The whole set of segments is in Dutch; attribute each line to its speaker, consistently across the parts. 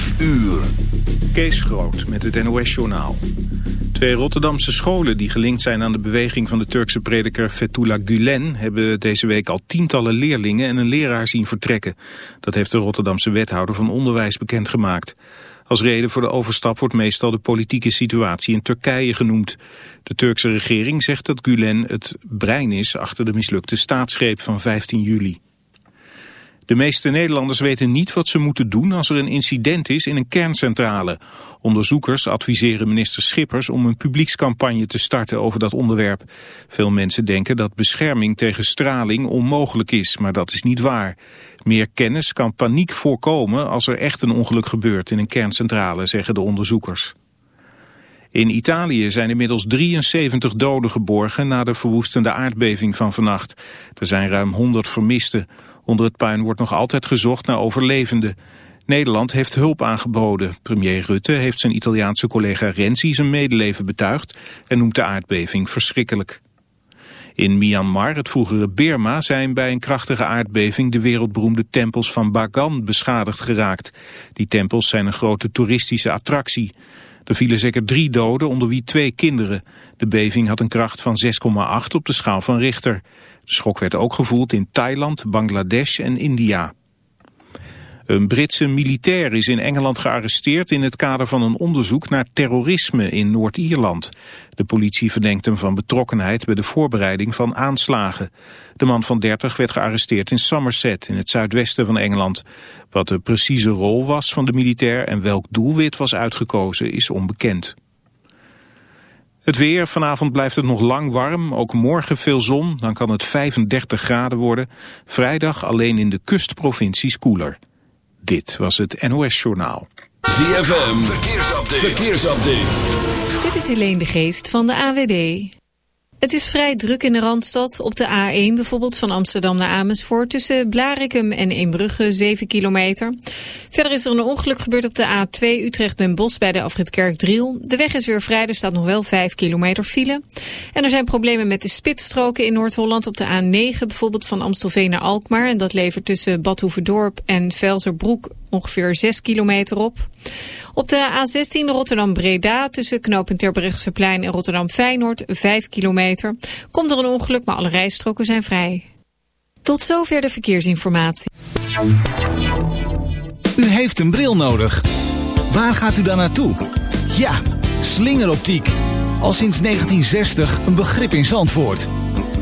Speaker 1: 5 uur.
Speaker 2: Kees Groot met het NOS-journaal. Twee Rotterdamse scholen die gelinkt zijn aan de beweging van de Turkse prediker Fethullah Gulen... hebben deze week al tientallen leerlingen en een leraar zien vertrekken. Dat heeft de Rotterdamse wethouder van Onderwijs bekendgemaakt. Als reden voor de overstap wordt meestal de politieke situatie in Turkije genoemd. De Turkse regering zegt dat Gulen het brein is achter de mislukte staatsgreep van 15 juli. De meeste Nederlanders weten niet wat ze moeten doen als er een incident is in een kerncentrale. Onderzoekers adviseren minister Schippers om een publiekscampagne te starten over dat onderwerp. Veel mensen denken dat bescherming tegen straling onmogelijk is, maar dat is niet waar. Meer kennis kan paniek voorkomen als er echt een ongeluk gebeurt in een kerncentrale, zeggen de onderzoekers. In Italië zijn inmiddels 73 doden geborgen na de verwoestende aardbeving van vannacht. Er zijn ruim 100 vermisten. Onder het puin wordt nog altijd gezocht naar overlevenden. Nederland heeft hulp aangeboden. Premier Rutte heeft zijn Italiaanse collega Renzi zijn medeleven betuigd en noemt de aardbeving verschrikkelijk. In Myanmar, het vroegere Burma, zijn bij een krachtige aardbeving de wereldberoemde tempels van Bagan beschadigd geraakt. Die tempels zijn een grote toeristische attractie. Er vielen zeker drie doden, onder wie twee kinderen. De beving had een kracht van 6,8 op de schaal van Richter. De schok werd ook gevoeld in Thailand, Bangladesh en India. Een Britse militair is in Engeland gearresteerd in het kader van een onderzoek naar terrorisme in Noord-Ierland. De politie verdenkt hem van betrokkenheid bij de voorbereiding van aanslagen. De man van 30 werd gearresteerd in Somerset in het zuidwesten van Engeland. Wat de precieze rol was van de militair en welk doelwit was uitgekozen is onbekend. Het weer, vanavond blijft het nog lang warm, ook morgen veel zon, dan kan het 35 graden worden. Vrijdag alleen in de kustprovincies koeler. Dit was het NOS Journaal.
Speaker 1: ZFM, verkeersupdate. verkeersupdate.
Speaker 3: Dit is Helene de Geest van de AWB. Het is vrij druk in de Randstad. Op de A1 bijvoorbeeld van Amsterdam naar Amersfoort... tussen Blarikum en Eembrugge 7 kilometer. Verder is er een ongeluk gebeurd op de A2 Utrecht-Den Bosch... bij de afrit Kerkdriel. De weg is weer vrij, er staat nog wel 5 kilometer file. En er zijn problemen met de spitsstroken in Noord-Holland... op de A9 bijvoorbeeld van Amstelveen naar Alkmaar. En dat levert tussen Badhoevedorp en Velzerbroek ongeveer 6 kilometer op. Op de A16 Rotterdam-Breda tussen knooppunt Terbrechtseplein en Rotterdam-Feyenoord 5 kilometer. Komt er een ongeluk, maar alle rijstroken zijn vrij. Tot zover de verkeersinformatie.
Speaker 4: U heeft een bril nodig. Waar gaat u dan naartoe? Ja, slingeroptiek. Al sinds 1960 een begrip in Zandvoort.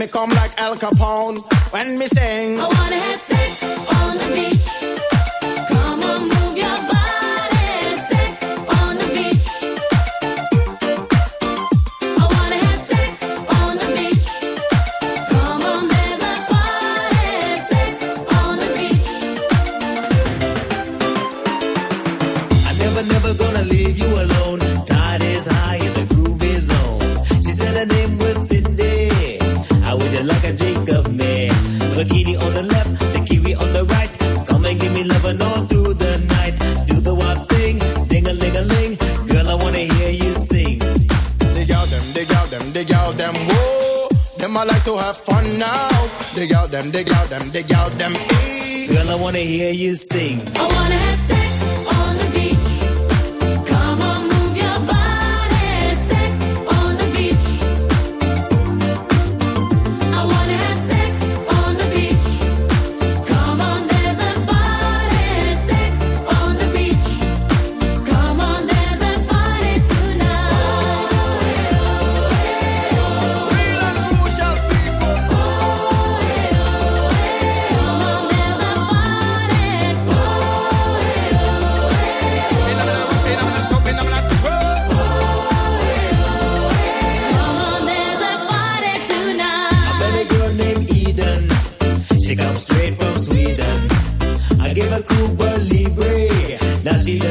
Speaker 5: me come like Al Capone when me sing.
Speaker 6: I wanna have sex.
Speaker 5: time. y'all them.
Speaker 7: Girl, I wanna hear you sing.
Speaker 6: I wanna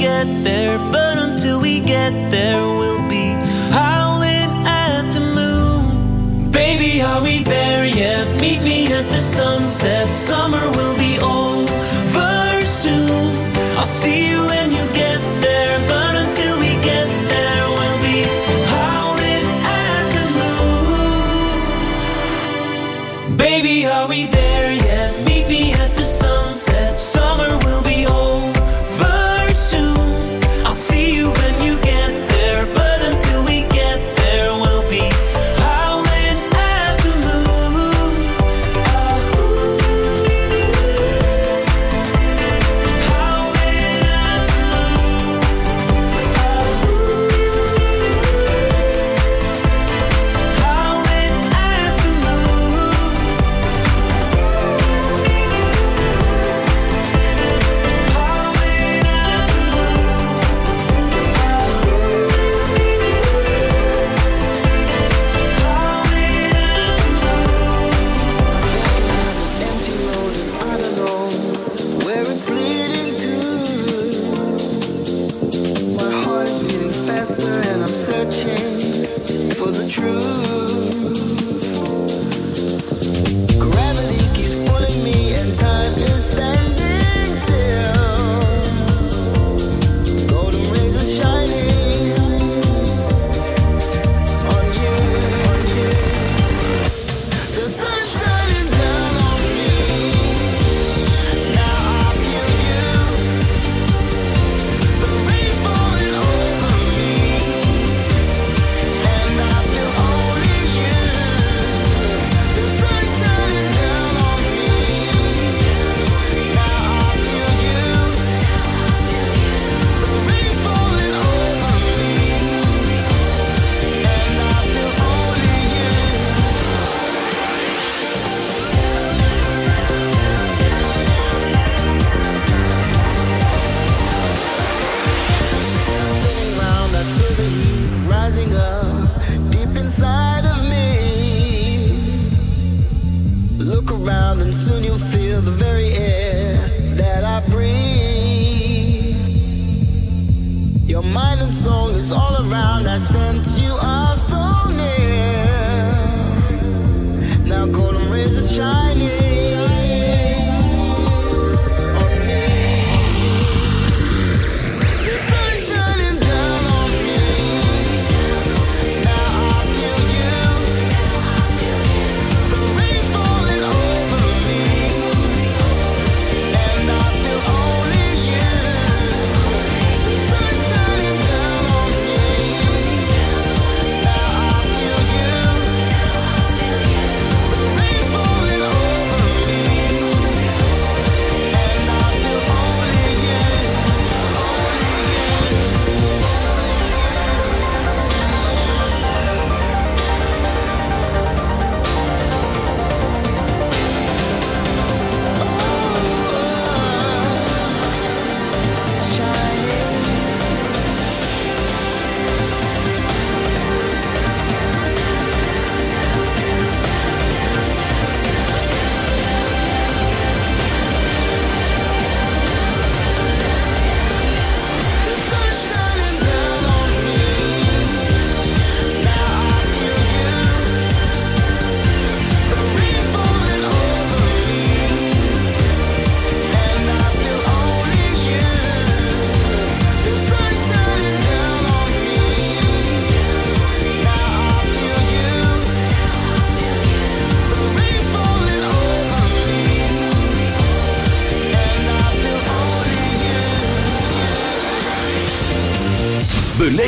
Speaker 8: get there, but until we get there, we'll be howling at the moon. Baby, are we there yet? Meet me at the sunset, summer will.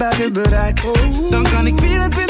Speaker 9: buiten bereik. Dan kan ik
Speaker 1: weer binnen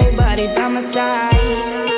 Speaker 10: nobody by my side.